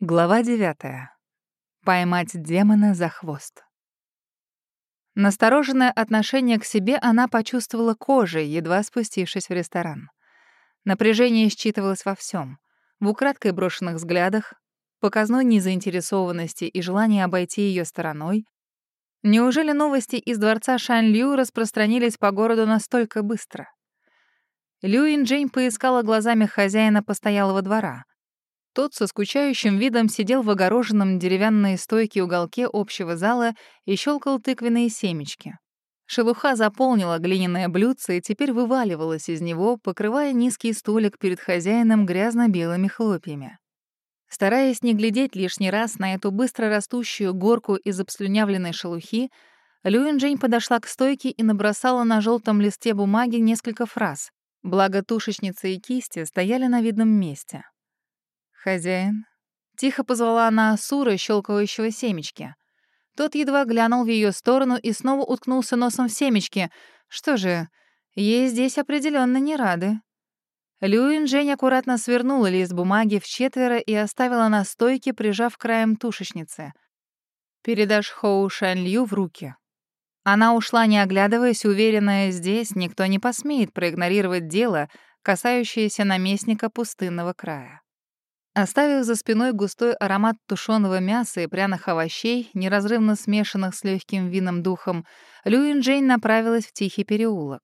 Глава 9. Поймать демона за хвост. Настороженное отношение к себе она почувствовала кожей, едва спустившись в ресторан. Напряжение считывалось во всем: в украдкой брошенных взглядах, показной незаинтересованности и желании обойти ее стороной. Неужели новости из дворца Шань-Лю распространились по городу настолько быстро? Лю Инджейн поискала глазами хозяина постоялого двора — тот со скучающим видом сидел в огороженном деревянной стойке уголке общего зала и щелкал тыквенные семечки. Шелуха заполнила глиняное блюдце и теперь вываливалась из него, покрывая низкий столик перед хозяином грязно-белыми хлопьями. Стараясь не глядеть лишний раз на эту быстро растущую горку из обслюнявленной шелухи, Люин Джейн подошла к стойке и набросала на желтом листе бумаги несколько фраз. Благо тушечница и кисти стояли на видном месте. «Хозяин?» Тихо позвала она Асура, щелкающего семечки. Тот едва глянул в ее сторону и снова уткнулся носом в семечки. Что же, ей здесь определенно не рады. Люин Жень аккуратно свернула лист бумаги в четверо и оставила на стойке, прижав краем тушечницы. «Передашь Хоу Шанлю в руки». Она ушла, не оглядываясь, уверенная, здесь никто не посмеет проигнорировать дело, касающееся наместника пустынного края. Оставив за спиной густой аромат тушеного мяса и пряных овощей, неразрывно смешанных с легким вином духом, Люин Джейн направилась в тихий переулок.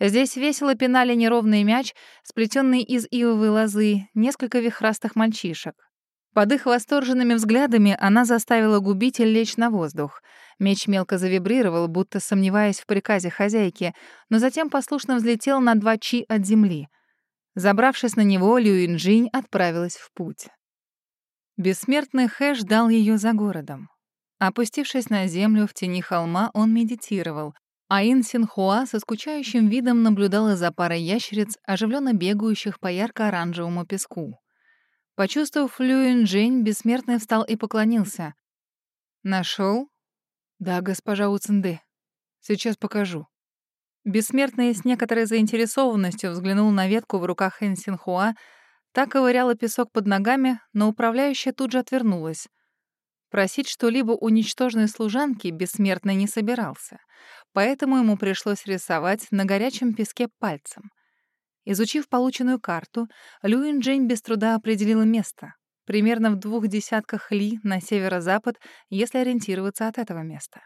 Здесь весело пинали неровный мяч, сплетенный из ивовой лозы, несколько вихрастых мальчишек. Под их восторженными взглядами она заставила губитель лечь на воздух. Меч мелко завибрировал, будто сомневаясь в приказе хозяйки, но затем послушно взлетел на два чи от земли — Забравшись на него, Люинжинь отправилась в путь. Бессмертный Хэ ждал ее за городом. Опустившись на землю в тени холма, он медитировал, а Ин Синхуа со скучающим видом наблюдала за парой ящериц, оживленно бегающих по ярко-оранжевому песку. Почувствовав Люинжинь, бессмертный встал и поклонился. Нашел? «Да, госпожа Уцинды. Сейчас покажу». Бессмертный с некоторой заинтересованностью взглянул на ветку в руках Эн Синхуа, так ковыряла песок под ногами, но управляющая тут же отвернулась. Просить что-либо у ничтожной служанки бессмертный не собирался, поэтому ему пришлось рисовать на горячем песке пальцем. Изучив полученную карту, Люин Джейн без труда определила место, примерно в двух десятках ли на северо-запад, если ориентироваться от этого места.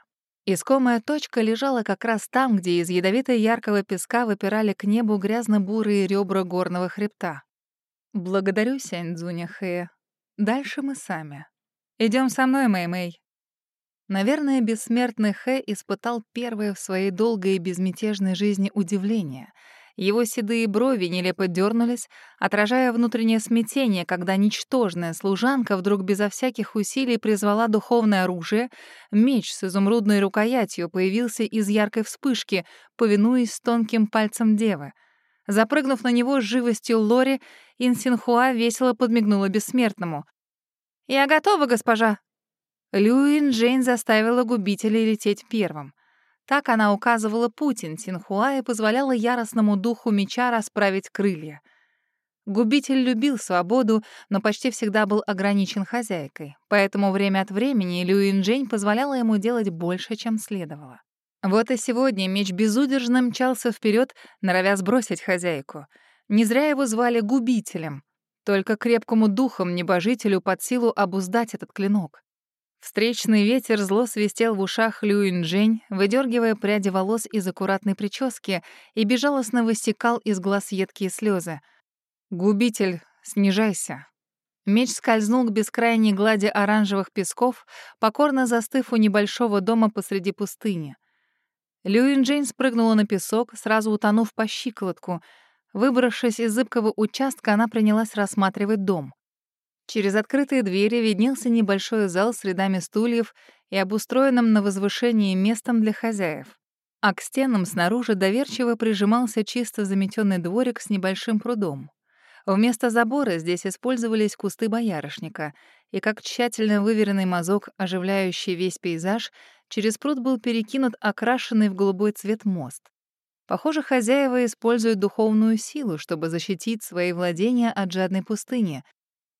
Искомая точка лежала как раз там, где из ядовито-яркого песка выпирали к небу грязно-бурые ребра горного хребта. «Благодарю, Сяньцзуня Хэ. Дальше мы сами. Идем со мной, Мэй-Мэй». Наверное, бессмертный Хэ испытал первое в своей долгой и безмятежной жизни удивление — его седые брови нелепо дернулись, отражая внутреннее смятение, когда ничтожная служанка вдруг безо всяких усилий призвала духовное оружие, меч с изумрудной рукоятью появился из яркой вспышки, повинуясь тонким пальцем девы. Запрыгнув на него с живостью Лори, Инсинхуа весело подмигнула бессмертному. «Я готова, госпожа!» Люин Джейн заставила губителей лететь первым. Так она указывала Путин Синхуа и позволяла яростному духу меча расправить крылья. Губитель любил свободу, но почти всегда был ограничен хозяйкой, поэтому время от времени Люин Джень позволяла ему делать больше, чем следовало. Вот и сегодня меч безудержно мчался вперед, норовя сбросить хозяйку. Не зря его звали губителем. Только крепкому духом небожителю под силу обуздать этот клинок. Встречный ветер зло свистел в ушах Люинджень, выдергивая пряди волос из аккуратной прически и безжалостно высекал из глаз едкие слезы. «Губитель, снижайся!» Меч скользнул к бескрайней глади оранжевых песков, покорно застыв у небольшого дома посреди пустыни. Люинджейн спрыгнула на песок, сразу утонув по щиколотку. Выбравшись из зыбкого участка, она принялась рассматривать дом. Через открытые двери виднелся небольшой зал с рядами стульев и обустроенным на возвышении местом для хозяев. А к стенам снаружи доверчиво прижимался чисто заметенный дворик с небольшим прудом. Вместо забора здесь использовались кусты боярышника, и как тщательно выверенный мазок, оживляющий весь пейзаж, через пруд был перекинут окрашенный в голубой цвет мост. Похоже, хозяева используют духовную силу, чтобы защитить свои владения от жадной пустыни,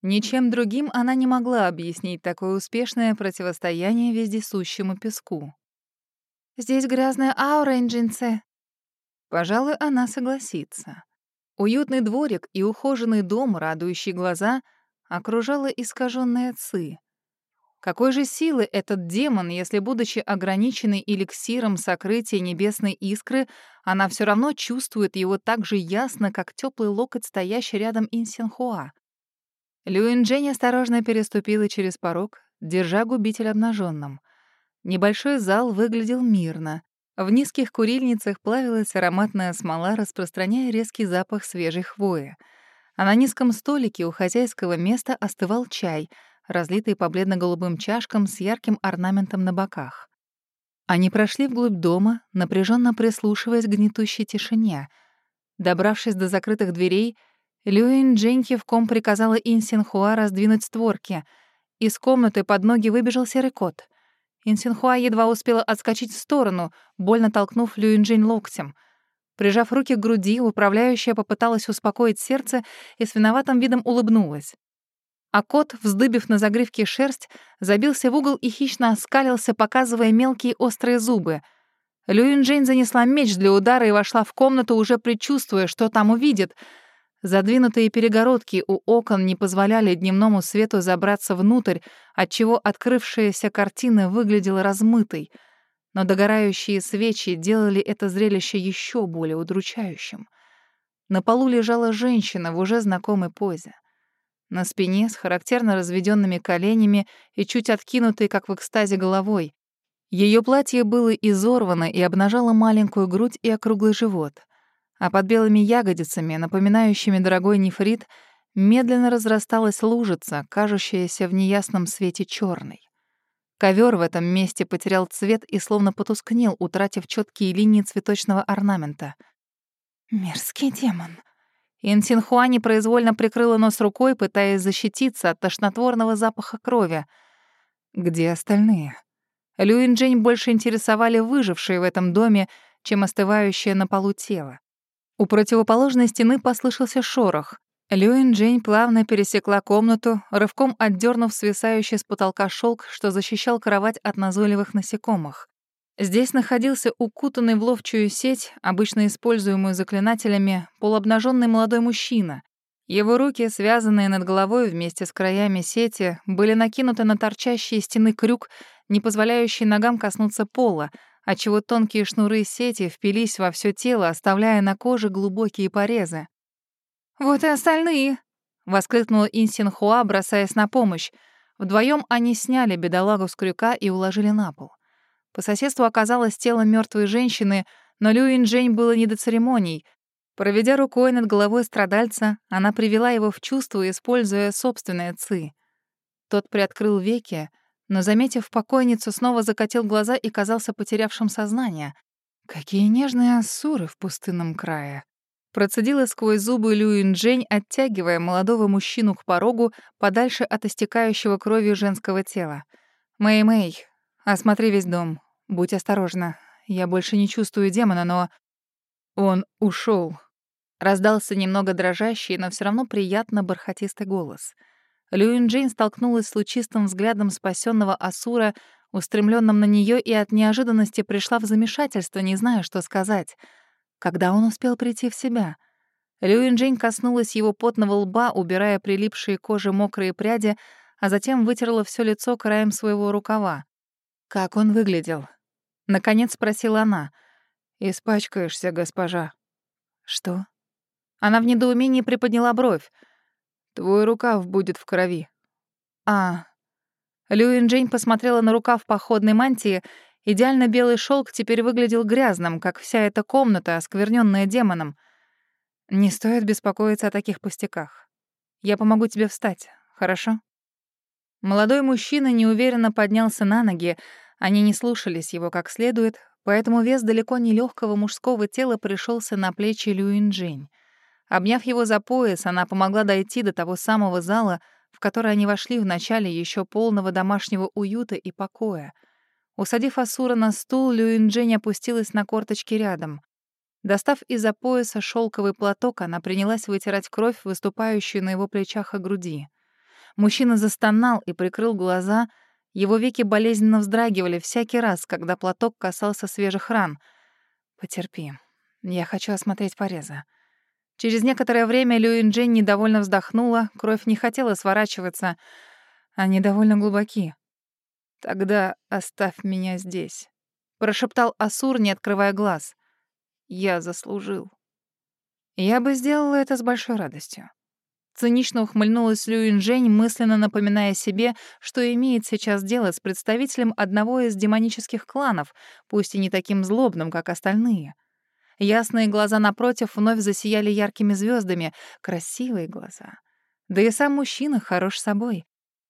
Ничем другим она не могла объяснить такое успешное противостояние вездесущему песку. «Здесь грязная аура, Инджинце». Пожалуй, она согласится. Уютный дворик и ухоженный дом, радующий глаза, окружала искаженная ци. Какой же силы этот демон, если, будучи ограниченной эликсиром сокрытия небесной искры, она все равно чувствует его так же ясно, как теплый локоть, стоящий рядом Инсенхуа? Люинджень осторожно переступила через порог, держа губитель обнаженным. Небольшой зал выглядел мирно. В низких курильницах плавилась ароматная смола, распространяя резкий запах свежей хвои. А на низком столике у хозяйского места остывал чай, разлитый по бледно-голубым чашкам с ярким орнаментом на боках. Они прошли вглубь дома, напряженно прислушиваясь к гнетущей тишине. Добравшись до закрытых дверей, Люин Джень кивком приказала Инсинхуа раздвинуть створки. Из комнаты под ноги выбежал серый кот — Инсинхуа едва успела отскочить в сторону, больно толкнув Люинджинь локтем. Прижав руки к груди, управляющая попыталась успокоить сердце и с виноватым видом улыбнулась. А кот, вздыбив на загривке шерсть, забился в угол и хищно оскалился, показывая мелкие острые зубы. Люинджейн занесла меч для удара и вошла в комнату, уже предчувствуя, что там увидит — Задвинутые перегородки у окон не позволяли дневному свету забраться внутрь, отчего открывшаяся картина выглядела размытой, но догорающие свечи делали это зрелище еще более удручающим. На полу лежала женщина в уже знакомой позе. На спине, с характерно разведенными коленями и чуть откинутой, как в экстазе, головой. Ее платье было изорвано и обнажало маленькую грудь и округлый живот — а под белыми ягодицами, напоминающими дорогой нефрит, медленно разрасталась лужица, кажущаяся в неясном свете черной. Ковер в этом месте потерял цвет и словно потускнел, утратив четкие линии цветочного орнамента. «Мерзкий демон». Инсинхуа непроизвольно прикрыла нос рукой, пытаясь защититься от тошнотворного запаха крови. «Где остальные?» Люинджень больше интересовали выжившие в этом доме, чем остывающее на полу тело. У противоположной стены послышался шорох. Люин Джейн плавно пересекла комнату, рывком отдернув свисающий с потолка шелк, что защищал кровать от назойливых насекомых. Здесь находился укутанный в ловчую сеть, обычно используемую заклинателями, полуобнаженный молодой мужчина. Его руки, связанные над головой вместе с краями сети, были накинуты на торчащие стены крюк, не позволяющий ногам коснуться пола, отчего тонкие шнуры сети впились во все тело, оставляя на коже глубокие порезы. «Вот и остальные!» — воскликнула Инсинхуа, бросаясь на помощь. Вдвоем они сняли бедолагу с крюка и уложили на пол. По соседству оказалось тело мертвой женщины, но Люин Джень было не до церемоний. Проведя рукой над головой страдальца, она привела его в чувство, используя собственные ци. Тот приоткрыл веки, но, заметив покойницу, снова закатил глаза и казался потерявшим сознание. Какие нежные ассуры в пустынном крае. Процедила сквозь зубы Люин Джень, оттягивая молодого мужчину к порогу подальше от истекающего кровью женского тела. «Мэй-Мэй, осмотри весь дом. Будь осторожна. Я больше не чувствую демона, но...» «Он ушел. Раздался немного дрожащий, но все равно приятно бархатистый голос — Люин Джейн столкнулась с лучистым взглядом спасенного Асура, устремленным на нее, и от неожиданности пришла в замешательство, не зная, что сказать. Когда он успел прийти в себя? Люин Джейн коснулась его потного лба, убирая прилипшие коже мокрые пряди, а затем вытерла все лицо краем своего рукава. «Как он выглядел?» Наконец спросила она. «Испачкаешься, госпожа». «Что?» Она в недоумении приподняла бровь. Твой рукав будет в крови». «А...» Люин Джейн посмотрела на рукав походной мантии. Идеально белый шелк теперь выглядел грязным, как вся эта комната, оскверненная демоном. «Не стоит беспокоиться о таких пустяках. Я помогу тебе встать, хорошо?» Молодой мужчина неуверенно поднялся на ноги, они не слушались его как следует, поэтому вес далеко не легкого мужского тела пришелся на плечи Люин Джейн. Обняв его за пояс, она помогла дойти до того самого зала, в который они вошли в начале еще полного домашнего уюта и покоя. Усадив Асура на стул, Люинджень опустилась на корточки рядом. Достав из-за пояса шелковый платок, она принялась вытирать кровь, выступающую на его плечах и груди. Мужчина застонал и прикрыл глаза. Его веки болезненно вздрагивали всякий раз, когда платок касался свежих ран. «Потерпи. Я хочу осмотреть порезы». Через некоторое время Люин Джен недовольно вздохнула, кровь не хотела сворачиваться. Они довольно глубоки. «Тогда оставь меня здесь», — прошептал Асур, не открывая глаз. «Я заслужил». Я бы сделала это с большой радостью. Цинично ухмыльнулась Люин Жень, мысленно напоминая себе, что имеет сейчас дело с представителем одного из демонических кланов, пусть и не таким злобным, как остальные. Ясные глаза напротив вновь засияли яркими звездами, красивые глаза. Да и сам мужчина хорош собой.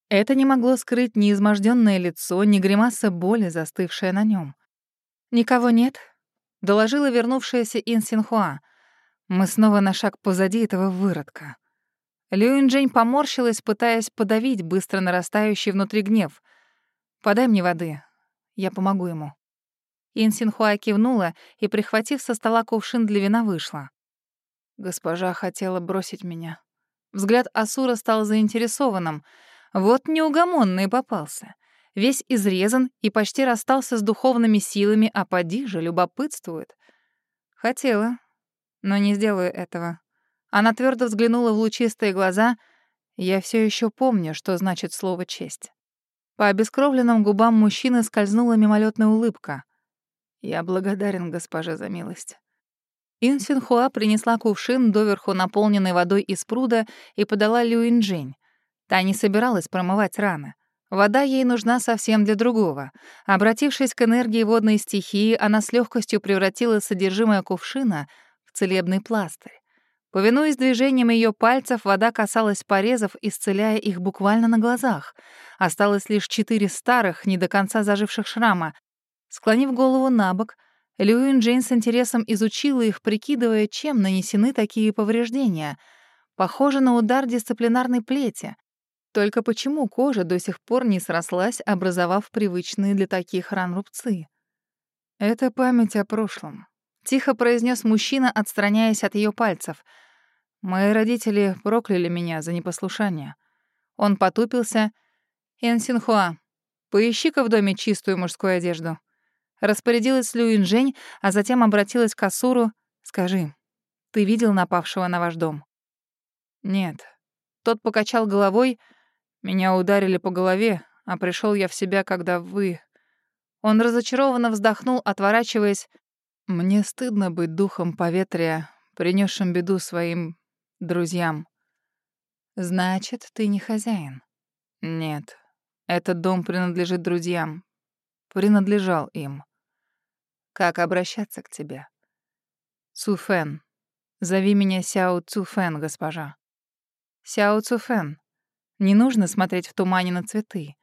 Это не могло скрыть ни изможденное лицо, ни гримаса боли, застывшая на нем. «Никого нет», — доложила вернувшаяся Ин Синхуа. «Мы снова на шаг позади этого выродка». Люинджень поморщилась, пытаясь подавить быстро нарастающий внутри гнев. «Подай мне воды. Я помогу ему». Инсинхуа кивнула и, прихватив со стола кувшин для вина, вышла. Госпожа хотела бросить меня. Взгляд Асура стал заинтересованным. Вот неугомонный попался. Весь изрезан и почти расстался с духовными силами, а поди же любопытствует. Хотела, но не сделаю этого. Она твердо взглянула в лучистые глаза. Я все еще помню, что значит слово «честь». По обескровленным губам мужчины скользнула мимолетная улыбка. «Я благодарен госпоже за милость». Ин Синхуа принесла кувшин, доверху наполненный водой из пруда, и подала Люинджень. Та не собиралась промывать раны. Вода ей нужна совсем для другого. Обратившись к энергии водной стихии, она с легкостью превратила содержимое кувшина в целебный пластырь. Повинуясь движением ее пальцев, вода касалась порезов, исцеляя их буквально на глазах. Осталось лишь четыре старых, не до конца заживших шрама. Склонив голову на бок, Льюин Джейн с интересом изучила их, прикидывая, чем нанесены такие повреждения. Похоже на удар дисциплинарной плети. Только почему кожа до сих пор не срослась, образовав привычные для таких ран рубцы? Это память о прошлом. Тихо произнес мужчина, отстраняясь от ее пальцев — Мои родители прокляли меня за непослушание. Он потупился. «Энсинхуа, поищи-ка в доме чистую мужскую одежду». Распорядилась Люинжень, а затем обратилась к Асуру. «Скажи, ты видел напавшего на ваш дом?» «Нет». Тот покачал головой. «Меня ударили по голове, а пришел я в себя, когда вы...» Он разочарованно вздохнул, отворачиваясь. «Мне стыдно быть духом поветрия, принесшим беду своим друзьям. Значит, ты не хозяин? Нет. Этот дом принадлежит друзьям. Принадлежал им. Как обращаться к тебе? Цуфен. Зови меня Сяо Цуфен, госпожа. Сяо Цуфен. Не нужно смотреть в тумане на цветы.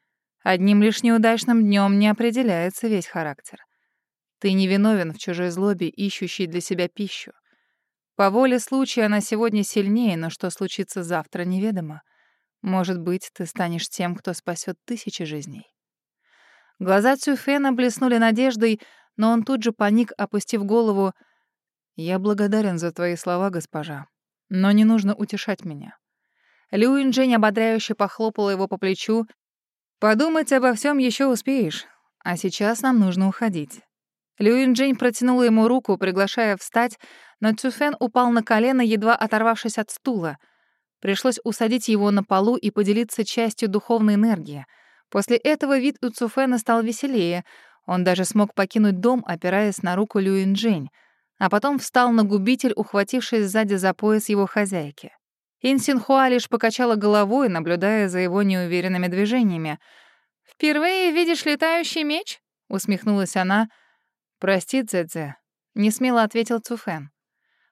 Одним лишь неудачным днем не определяется весь характер. Ты не виновен в чужой злобе, ищущей для себя пищу. По воле случая она сегодня сильнее, но что случится завтра, неведомо. Может быть, ты станешь тем, кто спасет тысячи жизней. Глаза Цюфена блеснули надеждой, но он тут же паник, опустив голову. «Я благодарен за твои слова, госпожа, но не нужно утешать меня». Люинджень ободряюще похлопала его по плечу. «Подумать обо всем еще успеешь, а сейчас нам нужно уходить». Люинджень протянула ему руку, приглашая встать, но Цюфен упал на колено, едва оторвавшись от стула. Пришлось усадить его на полу и поделиться частью духовной энергии. После этого вид у Цюфена стал веселее. Он даже смог покинуть дом, опираясь на руку Люинджень, а потом встал на губитель, ухватившись сзади за пояс его хозяйки. Инсинхуа лишь покачала головой, наблюдая за его неуверенными движениями. «Впервые видишь летающий меч?» — усмехнулась она — «Прости, Цзэцзэ», — несмело ответил Цуфэн.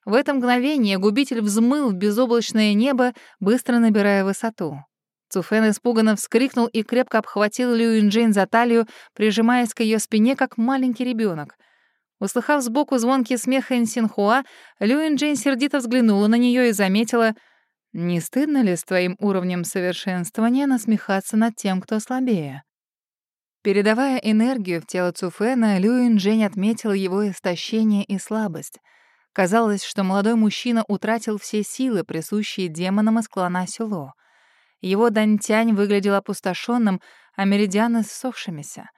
В это мгновение губитель взмыл в безоблачное небо, быстро набирая высоту. Цуфэн испуганно вскрикнул и крепко обхватил Лю Инджейн за талию, прижимаясь к ее спине, как маленький ребенок. Услыхав сбоку звонкий смех Энсинхуа, Лю Инджейн сердито взглянула на нее и заметила, «Не стыдно ли с твоим уровнем совершенствования насмехаться над тем, кто слабее?» Передавая энергию в тело Цуфена, Люин Жень отметил его истощение и слабость. Казалось, что молодой мужчина утратил все силы, присущие демонам из клана Сюло. Его дантянь выглядел опустошенным, а меридианы — ссохшимися.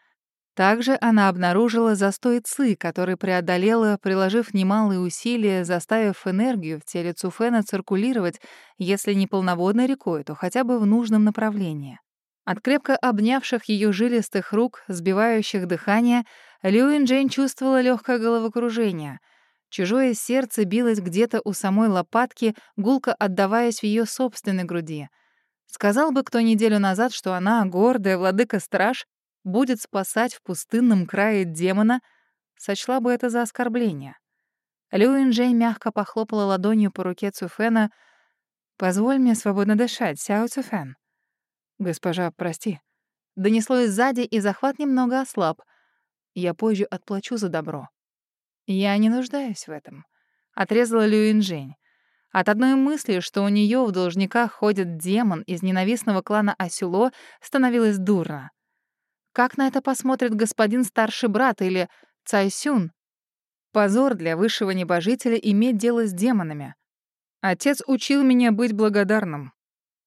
Также она обнаружила застой ци, который преодолела, приложив немалые усилия, заставив энергию в теле Цуфена циркулировать, если не полноводной рекой, то хотя бы в нужном направлении. От крепко обнявших ее жилистых рук, сбивающих дыхание, Люин Джейн чувствовала легкое головокружение. Чужое сердце билось где-то у самой лопатки, гулко отдаваясь в ее собственной груди. Сказал бы кто неделю назад, что она, гордая владыка-страж, будет спасать в пустынном крае демона, сочла бы это за оскорбление. Люин Джей мягко похлопала ладонью по руке Цуфена. «Позволь мне свободно дышать, Сяо Цуфен». «Госпожа, прости». Донеслось сзади, и захват немного ослаб. Я позже отплачу за добро. «Я не нуждаюсь в этом», — отрезала Люин Жень. От одной мысли, что у нее в должниках ходит демон из ненавистного клана Асюло, становилось дурно. Как на это посмотрит господин старший брат или Цайсюн? Позор для высшего небожителя иметь дело с демонами. Отец учил меня быть благодарным.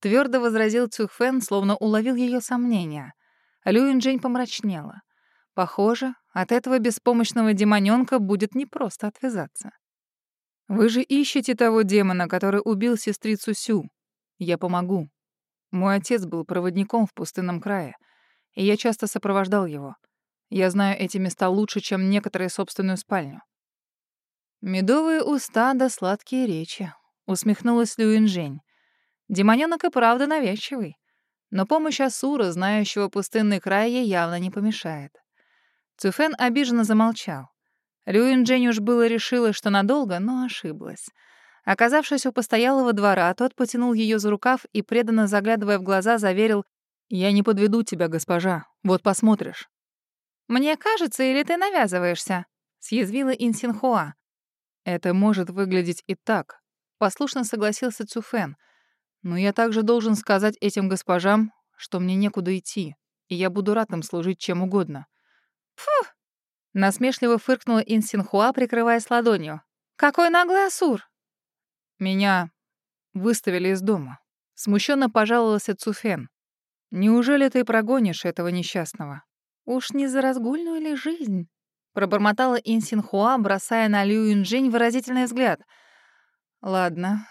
Твердо возразил Цюхфен, словно уловил ее сомнения. Люинджень помрачнела. Похоже, от этого беспомощного демонёнка будет непросто отвязаться. «Вы же ищете того демона, который убил сестрицу Сю. Я помогу. Мой отец был проводником в пустынном крае и я часто сопровождал его. Я знаю эти места лучше, чем некоторые собственную спальню. «Медовые уста да сладкие речи», — усмехнулась Люинжень. «Демонёнок и правда навязчивый. Но помощь Асура, знающего пустынный край, ей явно не помешает». Цуфен обиженно замолчал. Люинджень уж было решила, что надолго, но ошиблась. Оказавшись у постоялого двора, тот потянул ее за рукав и, преданно заглядывая в глаза, заверил, «Я не подведу тебя, госпожа. Вот посмотришь». «Мне кажется, или ты навязываешься?» — съязвила Инсинхуа. «Это может выглядеть и так», — послушно согласился Цуфен. «Но я также должен сказать этим госпожам, что мне некуда идти, и я буду рад им служить чем угодно». «Фух!» — насмешливо фыркнула Инсинхуа, прикрываясь ладонью. «Какой наглый Асур!» «Меня выставили из дома», — смущенно пожаловался Цуфен. Неужели ты прогонишь этого несчастного? Уж не за разгульную ли жизнь? Пробормотала Инсинхуа, бросая на Лю Юнжинь выразительный взгляд. Ладно,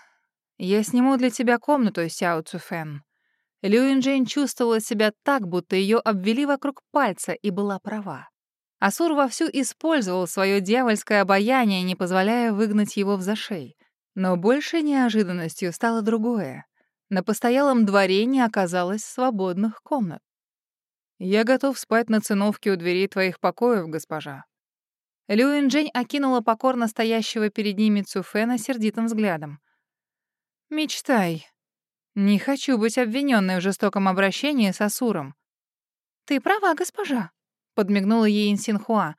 я сниму для тебя комнату, Сяо Цуфэн. Лю Юнжинь чувствовала себя так, будто ее обвели вокруг пальца и была права. Асур вовсю использовал свое дьявольское обаяние, не позволяя выгнать его в зашей. Но большей неожиданностью стало другое. На постоялом дворе не оказалось свободных комнат. «Я готов спать на циновке у дверей твоих покоев, госпожа». Люин Джень окинула покорно стоящего перед ними Цуфена сердитым взглядом. «Мечтай. Не хочу быть обвиненной в жестоком обращении с Асуром». «Ты права, госпожа», — подмигнула ей Инсинхуа.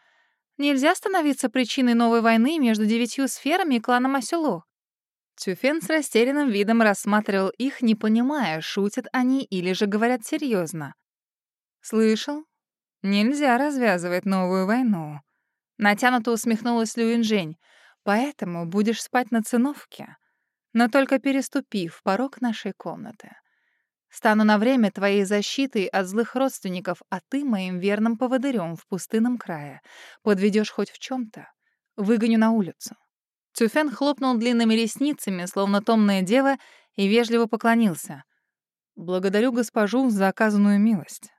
«Нельзя становиться причиной новой войны между девятью сферами и кланом Асюло. Тюфен с растерянным видом рассматривал их, не понимая, шутят они или же говорят серьезно. «Слышал? Нельзя развязывать новую войну». Натянуто усмехнулась Люинжень. «Поэтому будешь спать на циновке, но только переступив порог нашей комнаты. Стану на время твоей защитой от злых родственников, а ты моим верным поводырем в пустынном крае. Подведешь хоть в чем то выгоню на улицу. Цюфен хлопнул длинными ресницами, словно томная дева, и вежливо поклонился. «Благодарю госпожу за оказанную милость».